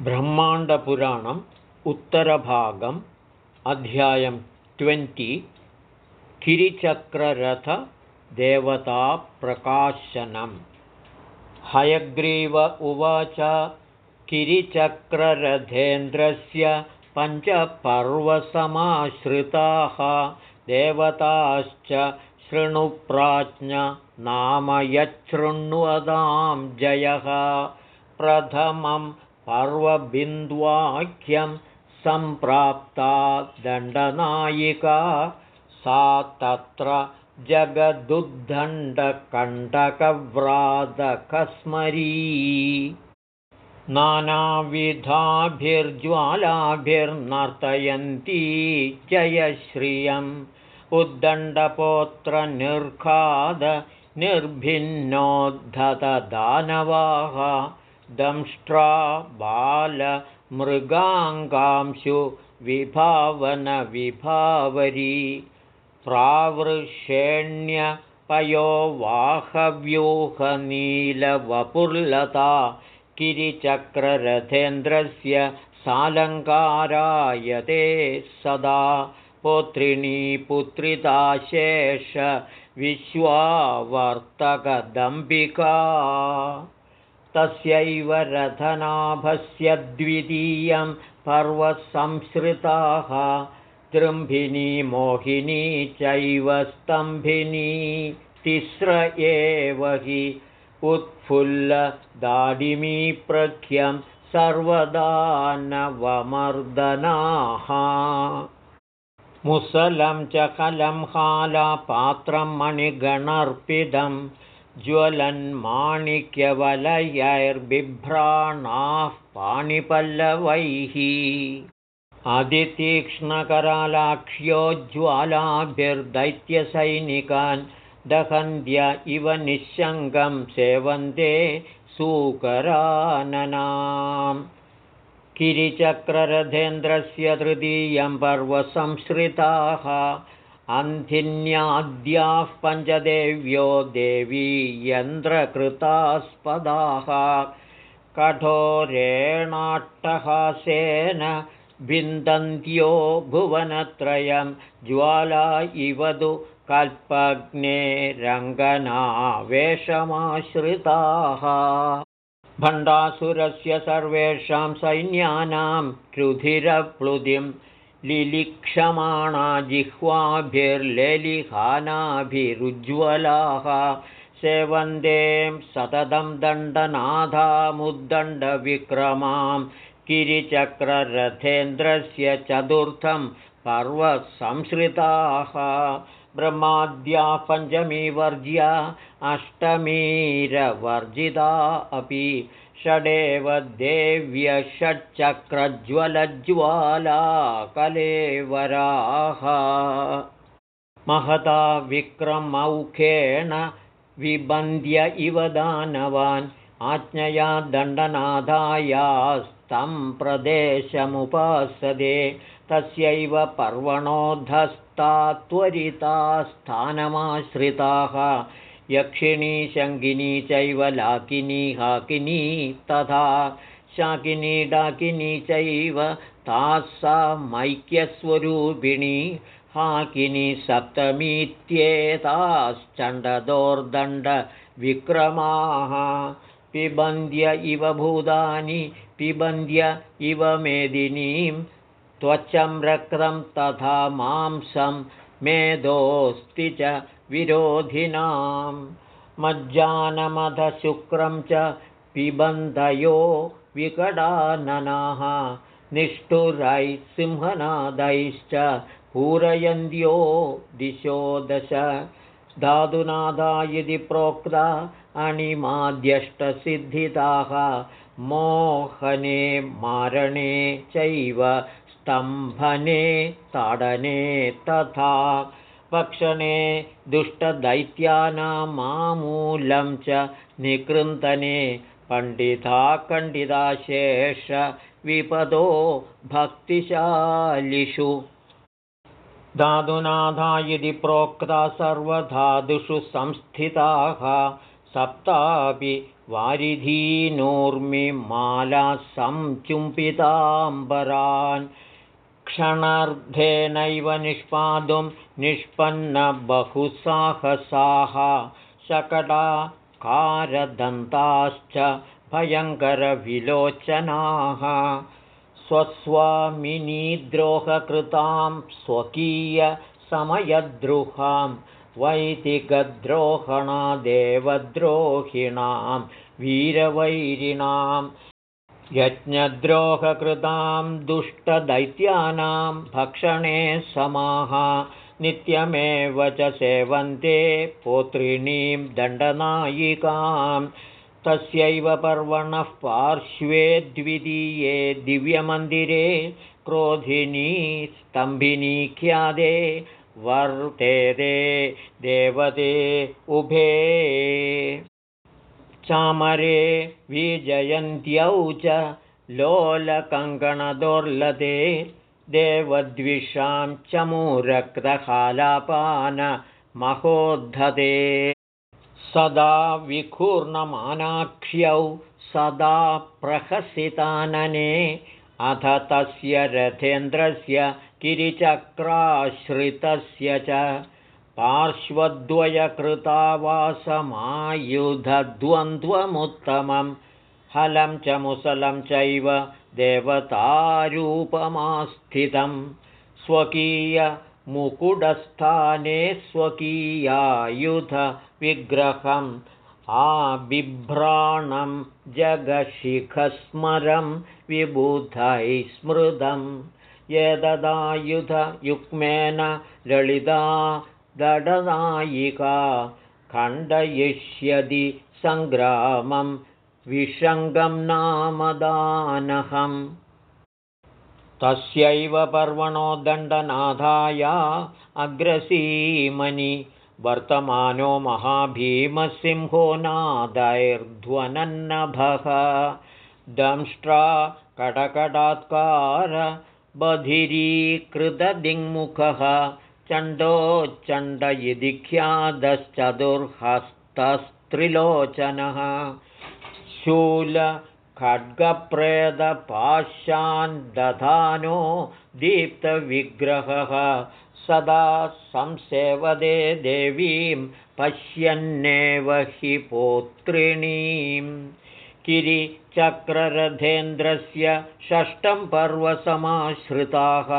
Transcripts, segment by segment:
ब्रह्माण्डपुराणम् उत्तरभागम् अध्यायं ट्वेण्टि किरिचक्ररथदेवताप्रकाशनम्। हयग्रीव उवाच किरिचक्ररथेन्द्रस्य पञ्चपर्वसमाश्रिताः देवताश्च शृणुप्राज्ञ नाम यच्छृण्वतां जयः। प्रथमं पर्वबिन्द्वाख्यं सम्प्राप्ता दण्डनायिका सा तत्र जगदुद्दण्डकण्टकव्रातकस्मरी नानाविधाभिर्ज्वालाभिर्नर्तयन्ती जयश्रियम्। उद्दण्डपोत्रनिर्खाद निर्भिन्नोद्धतदानवाः दंष्ट्रा बालमृगाङ्गांशु विभावनविभावरी प्रावृषेण्यपयोवाहव्यूहनीलवपुर्लता किरिचक्ररथेन्द्रस्य सालङ्कारायते सदा पौत्रिणी पुत्रिताशेष विश्वावर्तकदम्बिका तस्यैव रथनाभस्य द्वितीयं पर्वसंश्रिताः तृम्भिनी मोहिनी चैव स्तम्भिनी तिस्र एव हि उत्फुल्लदाडिमीप्रख्यं सर्वदा नवमर्दनाः। मुसलं च कलं हालापात्रं मणिगणर्पितम् ज्वलन्माणिक्यवलयैर्बिभ्राणाः पाणिपल्लवैः। ज्वालाभिर्दैत्यसैनिकान् दहन्त्य इव निःशङ्गं सेवन्ते सूकराननाम्। किरिचक्ररथेन्द्रस्य तृतीयं पर्वसंश्रिताः अन्धिन्याद्याः पञ्चदेव्यो देवी यन्द्रकृतास्पदाः। कठोरेणाट्टहासेन विन्दन्त्यो भुवनत्रयं ज्वाला इव तु कल्पग्ने रङ्गनावेशमाश्रिताः। भण्डासुरस्य सर्वेषां सैन्यानां रुधिरप्लुतिम् लिलिक्षमाणा जिह्वाभिर्लेलिहानाभिरुज्ज्वलाः सेवन्दें सततं दण्डनाथामुद्दण्डविक्रमां किरिचक्ररथेन्द्रस्य चतुर्थं पर्वसंश्रिताः ब्रह्माद्याः पञ्चमीवर्ज्या अष्टमीरवर्जिता अपि षडेव देव्य षट्चक्रज्वलज्वालाकलेवराः महता विक्रमौखेण विबन्द्य इव दानवान् आज्ञया दण्डनादायास्तं प्रदेशमुपासदे। तस्यैव पर्वणोऽधस्ता त्वरिता स्थानमाश्रिताः यक्षिणी शङ्गिनी चैव लाकिनी हाकिनी तथा शाकिनी डाकिनी चैव ताः सा मैक्यस्वरूपिणी। हाकिनी सप्तमीत्येताश्चण्डदोर्दण्डविक्रमाः। पिबन्द्य इव भूतानि पिबन्द्य इव मेदिनीं त्वचं रक्तं तथा मांसं मेधोऽस्ति च विरोधिनां। मज्जानमधशुक्रं च पिबन्धयो विकटाननाः। निष्ठुरैः सिंहनादैश्च पूरयन्त्यो दिशो दश। धातुनादा इति प्रोक्ता अणिमाद्यष्टसिद्धिताः मोहने मारणे चैव स्तम्भने ताडने तथा पक्षणे दुष्टदैत्यानामामूलं च निकृन्तने पण्डिता विपदो भक्तिशालिषु। धातुनाथा इति प्रोक्ता सर्वधातुषु संस्थिताः सप्तापि वारिधीनूर्मिमाला संचुम्पिताम्बरान् क्षणार्धेनैव निष्पादुं निष्पन्नबहुसाहसाः शकटाकारदन्ताश्च भयङ्करविलोचनाः। स्वस्वामिनीद्रोहकृतां स्वकीयसमयद्रुहां वैदिकद्रोहणादेवद्रोहिणां वीरवैरिणां यज्ञद्रोहकृतां दुष्टदैत्यानां भक्षणे समाः नित्यमेव च सेवन्ते पोत्रिणीं दण्डनायिकां। तस्यैव पर्वणः पार्श्वे द्वितीये दिव्यमन्दिरे क्रोधिनी स्तम्भिनी ख्यादे वर्तेदे देवते उभे चामरे विजयन्त्यौ च लोलकङ्कणदोर्लते देवद्विषां चमूरक्तहालापानमहोद्धते सदा विकूर्णमानाख्यौ सदा प्रहसितानने अथ तस्य रथेन्द्रस्य किरिचक्राश्रितस्य च पार्श्वद्वयकृतावासमायुधद्वन्द्वमुत्तमं हलं च मुसलं चैव देवतारूपमास्थितं स्वकीयमुकुडस्थाने स्वकीयायुधविग्रहम्। आबिभ्राणं जगशिखस्मरं विबुधैः स्मृतं यददायुधयुग्मेन ललिता दडनायिका खण्डयिष्यति सङ्ग्रामं विषङ्गं नामदानहम् तस्यैव पर्वणो दण्डनाथाया अग्रसीमनि वर्तमानो महाभीमसिंहो नादैर्ध्वनन्नभः दंष्ट्रा कडकडात्कार बधिरीकृतदिङ्मुखः चण्डोच्चण्ड इति ख्यातश्चतुर्हस्तस्त्रिलोचनः। शूलखड्गप्रेदपाशान् दधानो दीप्तविग्रहः। सदा संसेवदे देवीं पश्यन्नेव हि पोत्रिणीम् किरिचक्ररथेन्द्रस्य षष्ठं पर्वसमाश्रिताः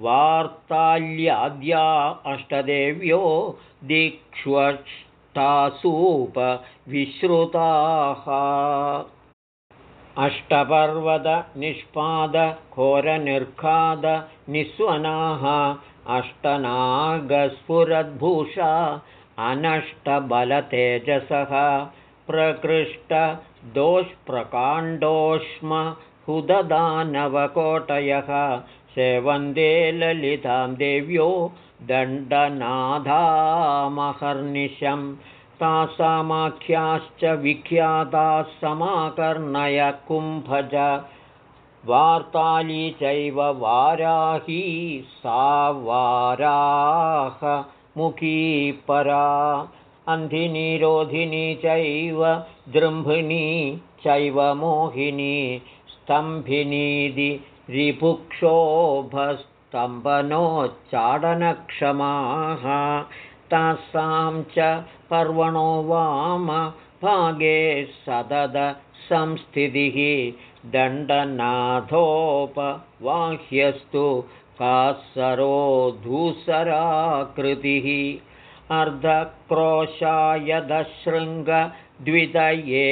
वार्ताल्याद्या अष्टदेव्यो दिक्ष्वष्टासूपविश्रुताः। अष्टपर्वतनिष्पादघोरनिर्खादनिस्वनाः अष्टनागस्फुरद्भूषा अनष्टबलतेजसः प्रकृष्टदोष्प्रकाण्डोष्महुददानवकोटयः सेवन्दे ललितां देव्यो दण्डनाधामहर्निशं तासामाख्याश्च विख्याताः समाकर्णय कुम्भज। वार्ताली चैव वाराही सा वाराहमुखी परा। अन्धिनी चैव जृम्भिनी चैव मोहिनी स्तम्भिनीदि रिपुक्षोभस्तम्भनोच्चाडनक्षमाः तासां च पर्वणो वाम भागे सददसंस्थितिः दण्डनाथोपवाह्यस्तु कासरोधूसराकृतिः अर्धक्रोशायदशृङ्गद्वितये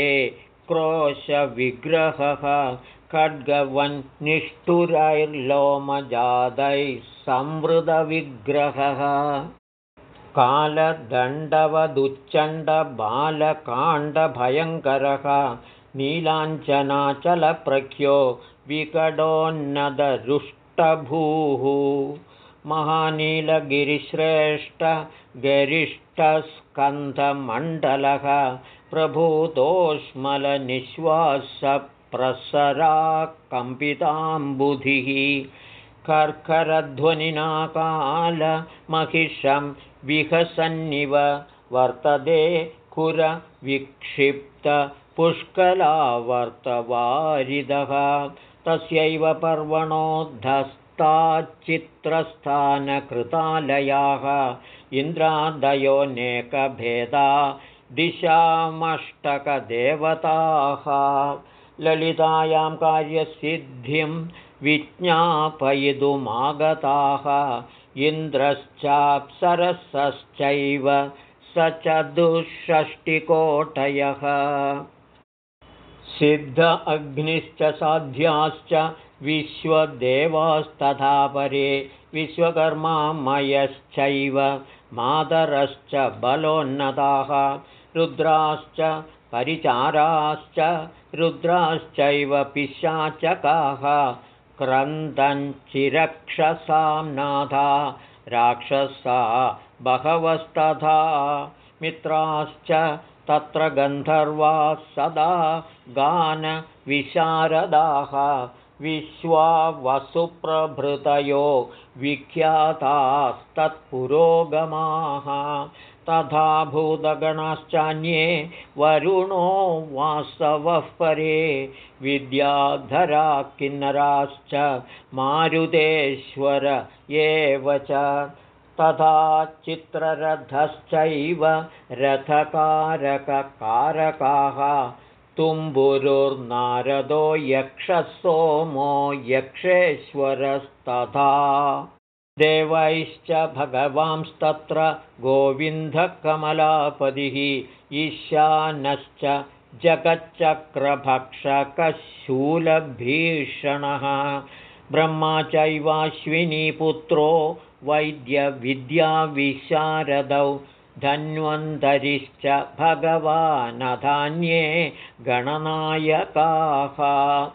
क्रोशविग्रहः खड्गवन्निष्ठुरैर्लोमजादैः संवृतविग्रहः। कालदण्डवदुच्चण्डबालकाण्डभयङ्करः। नीलाञ्चनाचलप्रख्यो विकटोन्नदरुष्टभूः महानीलगिरिश्रेष्ठगरिष्ठस्कन्धमण्डलः प्रभूतोष्मलनिःश्वासप्रसराकम्पिताम्बुधिः कर्करध्वनिनाकालमहिषं विहसन्निव वर्तते खुरविक्षिप्तविग्रहः पुष्कलावर्तवारिदः तस्यैव पर्वणोद्धस्ताच्चित्रस्थानकृतालयाः। इन्द्रादयोऽनेकभेदा दिशामष्टकदेवताः ललितायां कार्यसिद्धिं विज्ञापयितुमागताः। इन्द्रश्चाप्सरसश्चैव स चतुष्षष्टिकोटयः। सिद्ध अग्निश्च साध्याश्च विश्वदेवास्तथा परे विश्वकर्मामयश्चैव मातरश्च बलोन्नताः रुद्राश्च परिचाराश्च रुद्राश्चैव पिशाचकाः क्रन्दञ्चिरक्षसां नाथा राक्षसा बहवस्तथा मित्राश्च तत्र गन्धर्वाः सदा गानविशारदाः विश्वावसुप्रभृतयो विख्यातास्तत्पुरोगमाः तथा भूतगणाश्चान्ये वरुणो वासवः परे विद्याधरा किन्नराश्च मारुतेश्वर एव च। तथा चित्ररथश्चैव रथकारककारकाः तुम्बुरुर्नारदो यक्षः सोमो यक्षेश्वरस्तथा देवैश्च भगवांस्तत्र गोविन्दकमलापतिः ईशानश्च जगच्चक्रभक्षकशूलभीषणः। ब्रह्मा चैवाश्विनीपुत्रो वैद्यविद्याविशारदौ। धन्वन्तरिश्च भगवानधान्ये गणनायकाः।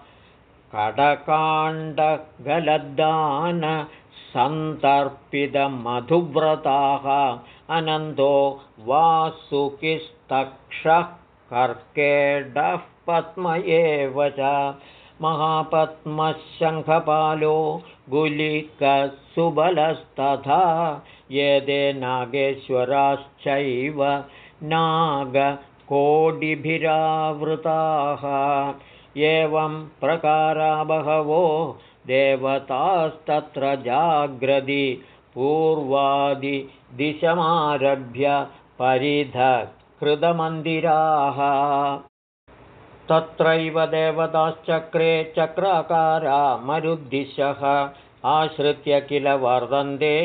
कडकाण्डगलद्दान सन्तर्पितमधुव्रताः अनन्तो वासुकिस्तक्षः कर्केडः पद्म एव च महापद्मशङ्खपालो गुलिकसुबलस्तथा यदे नागेश्वराश्चैव नागकोटिभिरावृताः एवं प्रकारा बहवो देवतास्तत्र जाग्रदि पूर्वादिदिशमारभ्य परिधकृतमन्दिराः। तत्रैव देवताश्चक्रे चक्राकारा मरुद्दिशः आश्रित्य किल वर्धन्ते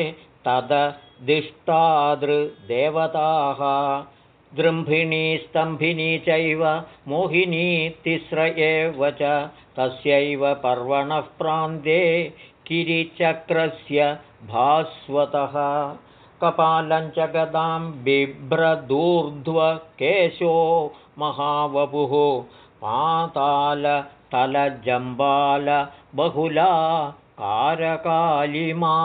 तददिष्टादृदेवताः दृम्भिणी स्तम्भिनी चैव मोहिनी तिस्र एव च तस्यैव पर्वणः प्रान्ते किरिचक्रस्य भास्वतः। कपालञ्च गदां बिभ्रदूर्ध्वकेशो महावपुः। पातालतलजम्बालबहुला कारकालिमा।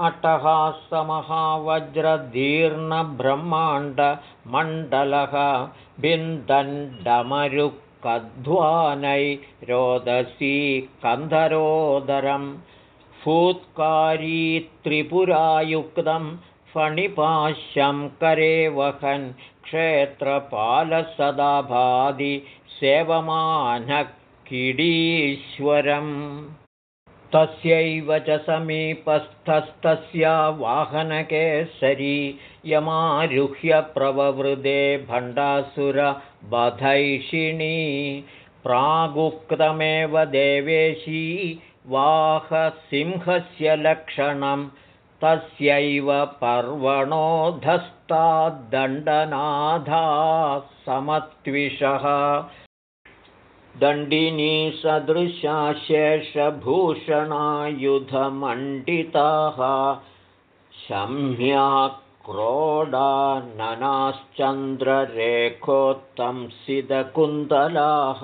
अट्टहासमहावज्रदीर्णब्रह्माण्डमण्डलः बिन्दण्डमरुकध्वानै रोदसी कन्धरोदरं फूत्कारी त्रिपुरायुक्तं फणिपाश्यं करे वहन् क्षेत्रपालसदाभादि सेवमानः किडीश्वरम् तस्यैव च समीपस्थस्तस्या वाहनकेसरी यमारुह्य प्रववृदे भण्डासुरबधैषिणी प्रागुक्तमेव देवेशी वाहसिंहस्य लक्षणं तस्यैव समत्विषः दण्डिनी सदृशा शेषभूषणायुधमण्डिताः शम्या क्रोडाननाश्चन्द्ररेखोत्तंसिदकुन्तलाः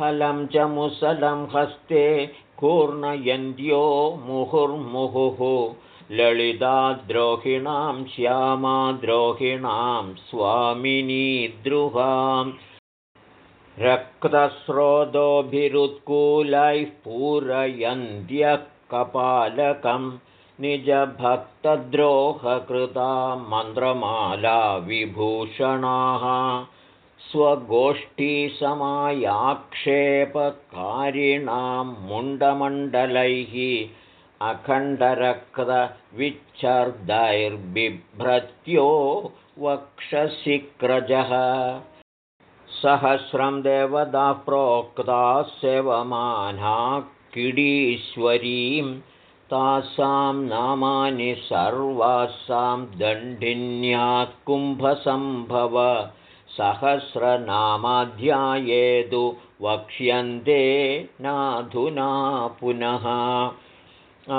हलं च मुसलं हस्ते कूर्णयन्त्यो मुहुर्मुहुः। ललिताद्रोहिणां श्यामाद्रोहिणां स्वामिनी द्रुहाम् रक्तस्रोतोभिरुत्कूलैः पूरयन्त्यः कपालकं निजभक्तद्रोहकृता मन्त्रमाला विभूषणाः स्वगोष्ठीसमायाक्षेपकारिणां मुण्डमण्डलैः अखण्डरक्तविच्छर्दैर्बिभ्रत्यो वक्षशिक्रजः सहस्रं देवता प्रोक्ताः सेवमाना किडीश्वरीं। तासां नामानि सर्वासां दण्डिन्यात् कुम्भसम्भव। सहस्रनामाध्यायेदु वक्ष्यन्ते नाधुना पुनः।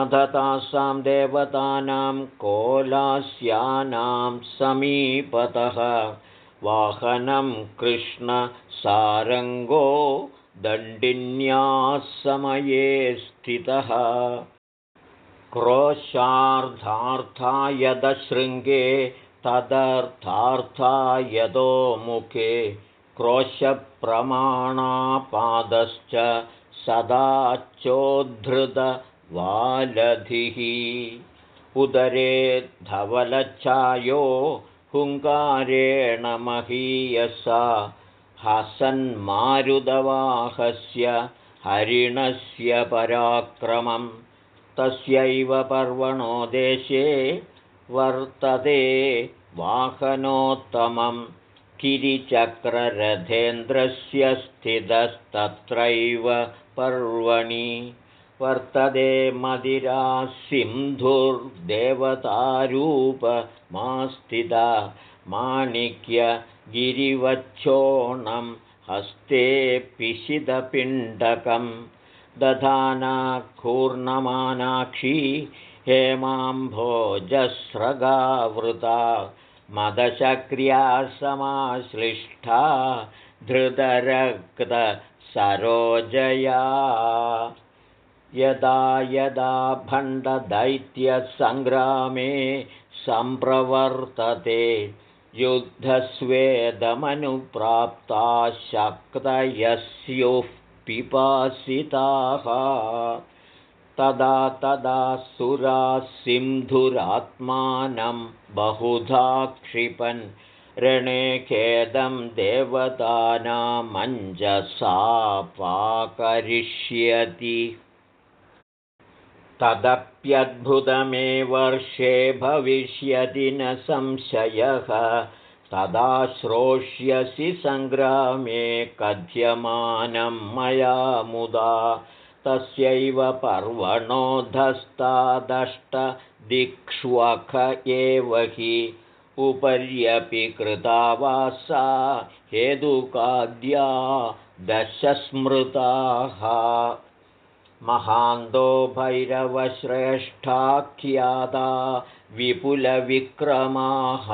अध तासां देवतानां कोलास्यानां समीपतः वाहनं कृष्णसारङ्गो दण्डिन्याः समये स्थितः। क्रोशार्धार्थायदशृङ्गे तदर्थार्थायदो मुखे क्रोशप्रमाणापादश्च सदाचोद्धृतवालधिः उदरे धवलच्छायो हुङ्कारेण महीयसा हसन्मारुदवाहस्य हरिणस्य पराक्रमं। तस्यैव पर्वणो देशे वर्तते वाहनोत्तमं। गिरिचक्ररथेन्द्रस्य स्थितस्तत्रैव पर्वणि वर्तते मदिरासिन्धुर्देवतारूपमास्थिता माणिक्यगिरिवच्छोणं हस्ते पिशिदपिण्डकं दधाना कूर्णमानाक्षी हेमाम्भोजस्रगावृता मदशक्र्या समाश्लिष्टा धृतरक्तसरोजया यदा यदा भण्डदैत्यसङ्ग्रामे सम्प्रवर्तते युद्धस्वेदमनुप्राप्ता शक्तयस्युः पिपासिताः। तदा तदा सुराः सिन्धुरात्मानं बहुधा क्षिपन् रणे खेदं देवतानामञ्जसा पाकरिष्यति तदप्यद्भुतमे वर्षे भविष्यति न संशयः। तदा श्रोष्यसि सङ्ग्रामे कथ्यमानं मया मुदा। तस्यैव पर्वणोधस्तादष्टदिक्ष्वख एव हि। उपर्यपि कृता वासा हेदुकाद्या दशस्मृताः महान्तो भैरवश्रेष्ठाख्याता विपुलविक्रमाः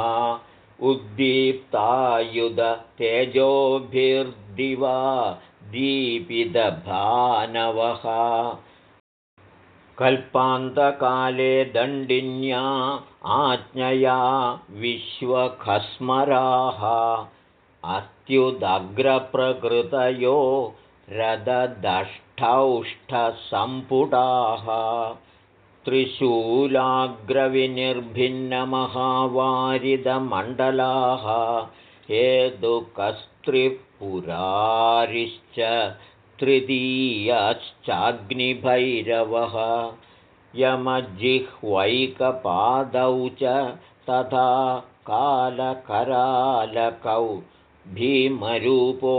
उद्दीप्तायुधतेजोभिर्दिवा दीपितभानवः। कल्पान्तकाले दण्डिन्या आज्ञया विश्वखस्मराः। अत्युदग्रप्रकृतयो रददष्टौष्ठसम्पुटाः त्रिशूलाग्रविनिर्भिन्नमहावारिदमण्डलाः। हेदुकस्त्रिपुरारिश्च तृतीयश्चाग्निभैरवः यमजिह्वैकपादौ च तथा कालकरालकौ भीमरूपो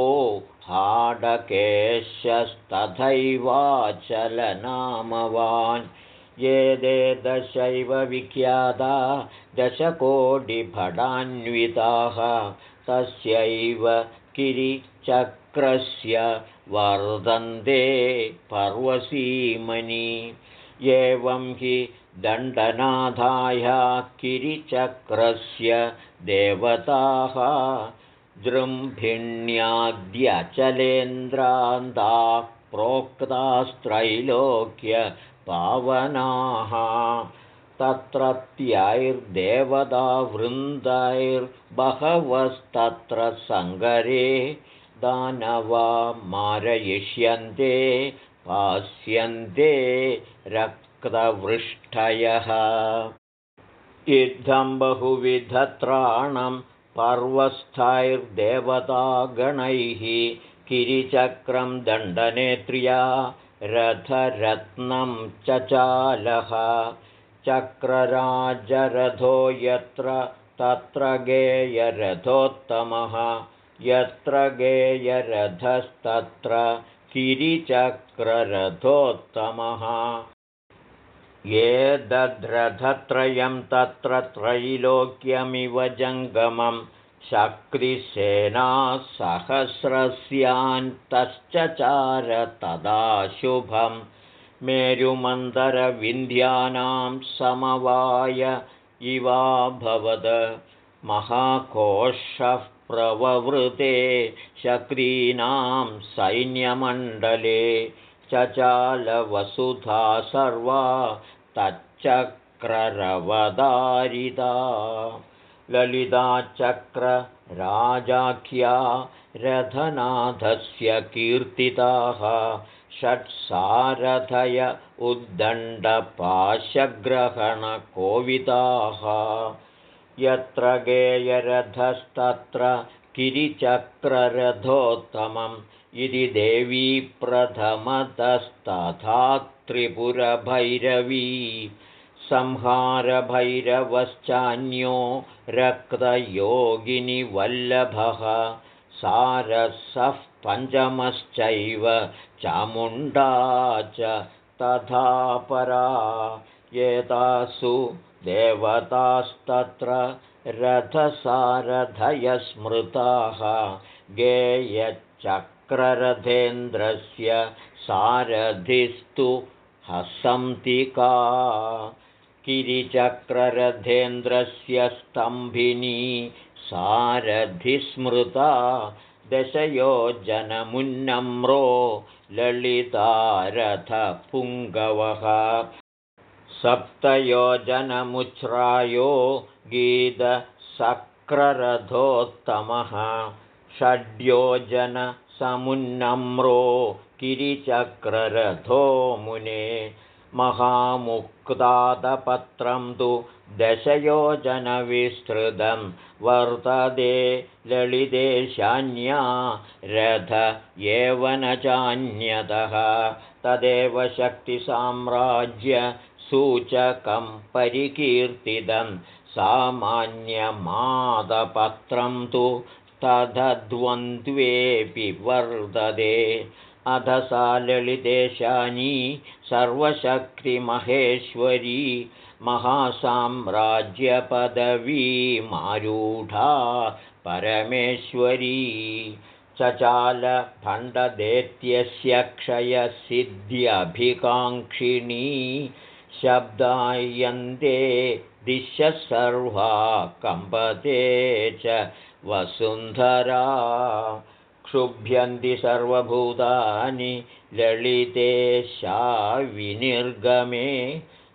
हाडकेशस्तथैवाचलनामवान् ये दे दशैव विख्याता दशकोटिभटान्विताः तस्यैव किरिचक्रस्य वर्धन्ते पर्वसीमनि। एवं हि दण्डनाथाय किरिचक्रस्य देवताः जृम्भिण्याद्यचलेन्द्रान्ताः प्रोक्तास्त्रैलोक्यपावनाः तत्रत्यैर्देवतावृन्दैर्बहवस्तत्र सङ्गरे दानवा मारयिष्यन्ते पास्यन्ते रक्तवृष्टयः इत्थं बहुविधत्राणं पर्वस्थैर्देवतागणैः किरिचक्रं दण्डनेत्र्या रथरत्नं चचालः चक्रराजरथो यत्र तत्र गेयरथोत्तमः यत्र गेयरथस्तत्र किरिचक्ररथोत्तमः ये दध्रथत्रयं तत्र त्रैलोक्यमिव जङ्गमं। शक्तिसेनासहस्रस्यान्तश्चचार तदा शुभम् मेरुमन्दरविन्ध्यानां समवाय इवाभवद महाकोशः प्रववृते शक्रीणां सैन्यमण्डले। चचालवसुधा सर्वा तच्चक्ररवदारिता ललिताचक्रराजाख्या रथनाथस्य कीर्तिताः षट्सारथय उद्दण्डपाशग्रहणकोविताः यत्र गेयरथस्तत्र किरिचक्ररथोत्तमम् इति देवी प्रथमतस्तथा त्रिपुरभैरवी संहारभैरवश्चान्यो रक्तयोगिनिवल्लभः सारसः पञ्चमश्चैव चामुण्डा च तथा परा। एतासु देवतास्तत्र रथसारथयस्मृताः गेयचक्ररथेन्द्रस्य सारथिस्तु हसन्तिका। किरिचक्ररथेन्द्रस्य स्तम्भिनी सारथिस्मृता दशयोजनमुन्नम्रो ललितारथपुङ्गवः। सप्तयोजनमुच्छ्रायो गीतसक्ररथोत्तमः षड्योजनसमुन्नम्रो गिरिचक्ररथो मुने महामुक्तादपत्रं तु दशयोजनविस्तृतं वर्तते ललितेशान्या रथ एव न चान्यतः। तदेव शक्तिसाम्राज्यसूचकं परिकीर्तितं। सामान्यमादपत्रं तु तदद्वन्द्वेऽपि वर्तते अध सा ललितेशानी सर्वशक्तिमहेश्वरी महासाम्राज्यपदवीमारूढा परमेश्वरी। चचालभण्डदेत्यस्य क्षयसिद्ध्यभिकाङ्क्षिणी शब्दायन्ते दिश्य सर्वा कम्पते च वसुन्धरा क्षुभ्यन्ति सर्वभूतानि ललिते शाविनिर्गमे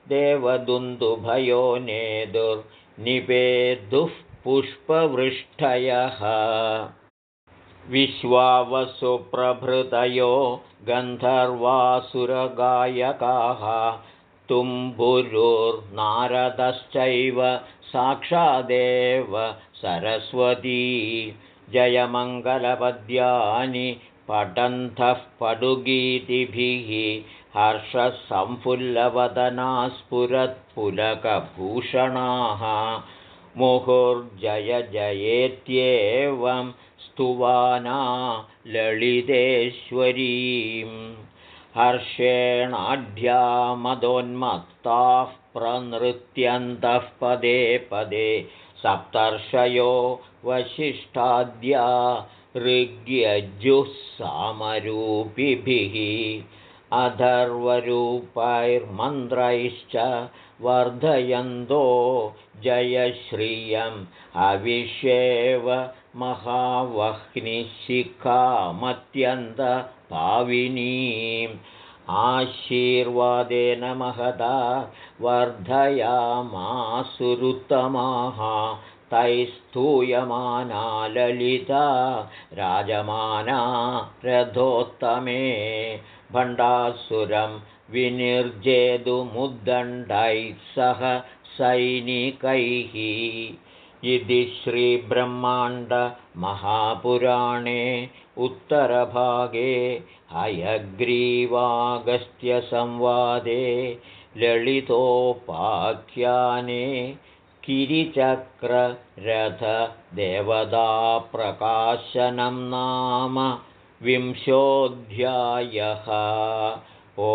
देवदुन्दुभयो नेदुर्निपेदुः पुष्पवृष्टयः विश्वावसुप्रभृतयो गन्धर्वासुरगायकाः तुम्बुरुर्नारदश्चैव साक्षादेव सरस्वती। जयमङ्गलपद्यानि पठन्तः पडुगीतिभिः हर्षसंफुल्लवदनास्फुरत्पुलकभूषणाः मुहुर्जय जयेत्येवं स्तुवाना हर्षेणाढ्यामदोन्मत्ताः प्रनृत्यन्तः पदे पदे सप्तर्षयो वसिष्ठाद्या ऋग्यजुः सामरूपिभिः अधर्वरूपैर्मन्त्रैश्च वर्धयन्तो जयश्रियम् अविष्येव महावह्निशिखामत्यन्तपाविनीम् आशीर्वादेन महदा वर्धयामासुरुत्तमाः तैस्तूयमाना ललिता राजमाना रथोत्तमे भण्डासुरं विनिर्जेतुमुद्दण्डैः सह सैनिकैः इति श्रीब्रह्माण्डमहापुराणे उत्तरभागे हयग्रीवागस्त्यसंवादे ललितोपाख्याने किरिचक्ररथदेवताप्रकाशनं नाम विंशोऽध्यायः। ओ